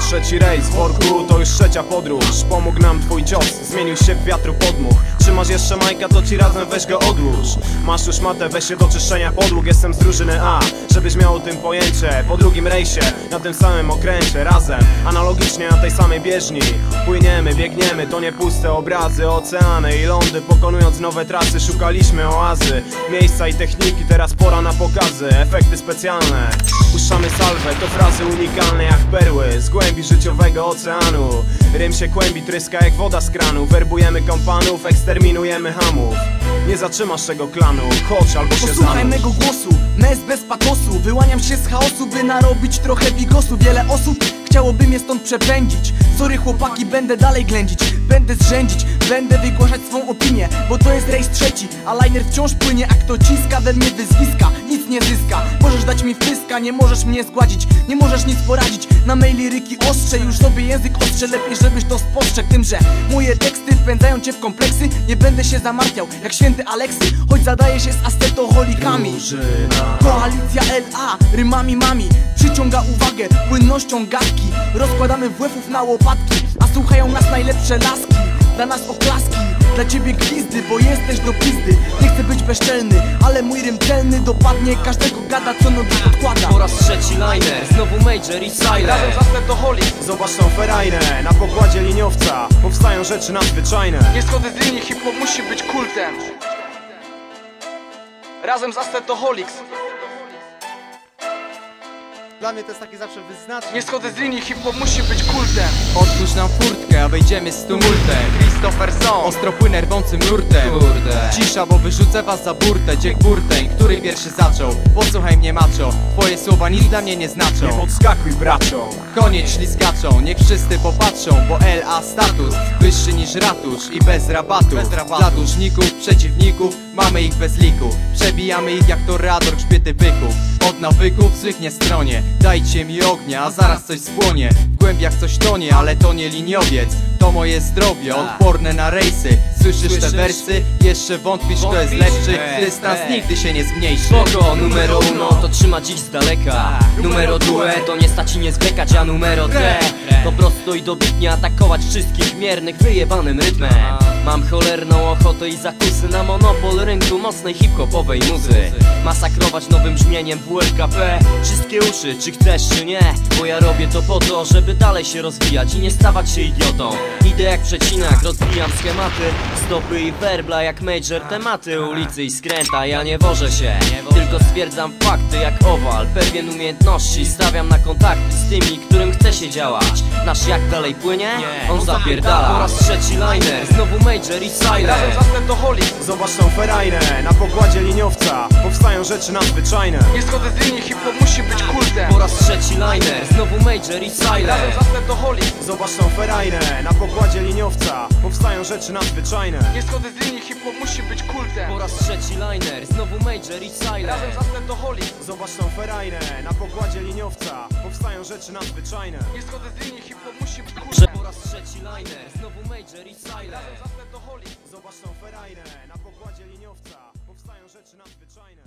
Trzeci rejs w worku to już trzecia podróż. Pomógł nam twój cios, zmienił się w wiatru podmuch Trzymasz jeszcze majka, to ci razem weź go odłóż. Masz już matę, weź się do czyszczenia podłóg. Jestem z drużyny A, żebyś miał o tym pojęcie. Po drugim rejsie, na tym samym okręcie Razem, analogicznie na tej samej bieżni. Płyniemy, biegniemy, to nie puste obrazy. Oceany i lądy, pokonując nowe trasy Szukaliśmy oazy, miejsca i techniki Teraz pora na pokazy, efekty specjalne. Puszczamy salwę, to frazy unikalne jak perły Z głębi życiowego oceanu. Rym się kłębi, tryska jak woda z kranu. Werbujemy kompanów, eksterminujemy hamów. Nie zatrzymasz tego klanu, chodź albo się Posłuchaj zanurz. mego głosu, mes bez patosu. Wyłaniam się z chaosu, by narobić trochę bigosu Wiele osób chciałoby mnie stąd przepędzić Sorry chłopaki, będę dalej ględzić. Będę zrzędzić, będę wygłaszać swą opinię Bo to jest rejs trzeci, a liner wciąż płynie A kto ciska we mnie wyzwiska, nic nie zyska. Możesz dać mi wpyska, nie możesz mnie zgładzić Nie możesz nic poradzić, na mej liryki ostrze Już sobie język ostrze, lepiej żebyś to spostrzegł Tym, że moje teksty wpędzają cię w kompleksy. Nie będę się zamartwiał, jak święty Aleksy. Choć zadaje się z astetoholikami Drużyna. Koalicja LA, rymami mami. Przyciąga uwagę płynnością gadki Rozkładamy WF-ów na łopatki A słuchają nas najlepsze laski. Dla nas oklaski, dla ciebie glizdy Bo jesteś do pizdy Nie chcę być bezczelny Ale mój rym celny dopadnie każdego gada Co nogi odkłada Po raz trzeci liner, znowu Major i Silent Zobacz tą ferajnę, na pokładzie liniowca Powstają rzeczy nadzwyczajne. Nie schodzę z linii, hip-hop musi być kultem. Razem z Astetoholics Dla mnie to jest taki zawsze wyznacznik. Nie schodzę z linii, hip-hop musi być kultem. Otwórz nam furtkę, a wejdziemy z tumultem Christopher Song, ostro płynę rwącym nurtem. Kurde. Cisza, bo wyrzucę was za burtę. Dziek burteń, który pierwszy zaczął. Posłuchaj mnie macho, twoje słowa nic dla mnie nie Nie znaczą podskakuj bracią Koniec śliskaczą, niech wszyscy popatrzą Bo LA status wyższy niż ratusz I bez rabatu, bez rabatu. Dla dłużników, przeciwników, mamy ich bez liku. Przebijamy ich jak toreador grzbiety byków Od nawyków złych nie stronie. Dajcie mi ognia, a zaraz coś spłonie. W głębiach coś tonie, ale to nie liniowiec. To moje zdrowie, odporne na rejsy. Słyszysz te wersy? Jeszcze wątpisz kto jest lepszy. Dystans nigdy się nie zmniejszy. Spoko, numero uno to trzyma dziś z daleka. Numero due to nie stać i nie zwlekać, a numero tre To prosto i dobitnie atakować wszystkich miernych wyjebanym rytmem Mam cholerną ochotę i zakusy na monopol rynku mocnej hip-hopowej muzy. Masakrować nowym brzmieniem WLKP Wszystkie uszy, czy chcesz czy nie Bo ja robię to po to, żeby dalej się rozwijać i nie stawać się idiotą. Idę jak przecinak, rozwijam schematy Stopy i werbla jak major tematy Ulicy i skręta, ja nie wożę się. Tylko stwierdzam fakty jak owal Pewien umiejętności stawiam na kontakty z tymi, którym chce się działać. Nasz jak dalej płynie? On zapierdala. Po raz trzeci liner, znowu major i silent Zobacz tą ferajnę, na pokładzie liniowca Powstają rzeczy nadzwyczajne. Nie schodzę z linii, hip-hop musi być kultem. Po raz trzeci liner, znowu major i silent Zobacz tą ferajnę, na pokładzie liniowca Powstają rzeczy nadzwyczajne. Nie schodzę z linii, hip-hop musi być kultem. Po raz trzeci liner, znowu major i silent Zobacz tą ferajnę, na pokładzie liniowca Powstają rzeczy nadzwyczajne. Nie schodzę z linii, hip-hop musi być liner, znowu major i silent Zobacz tą ferajnę, na pokładzie liniowca Powstają rzeczy nadzwyczajne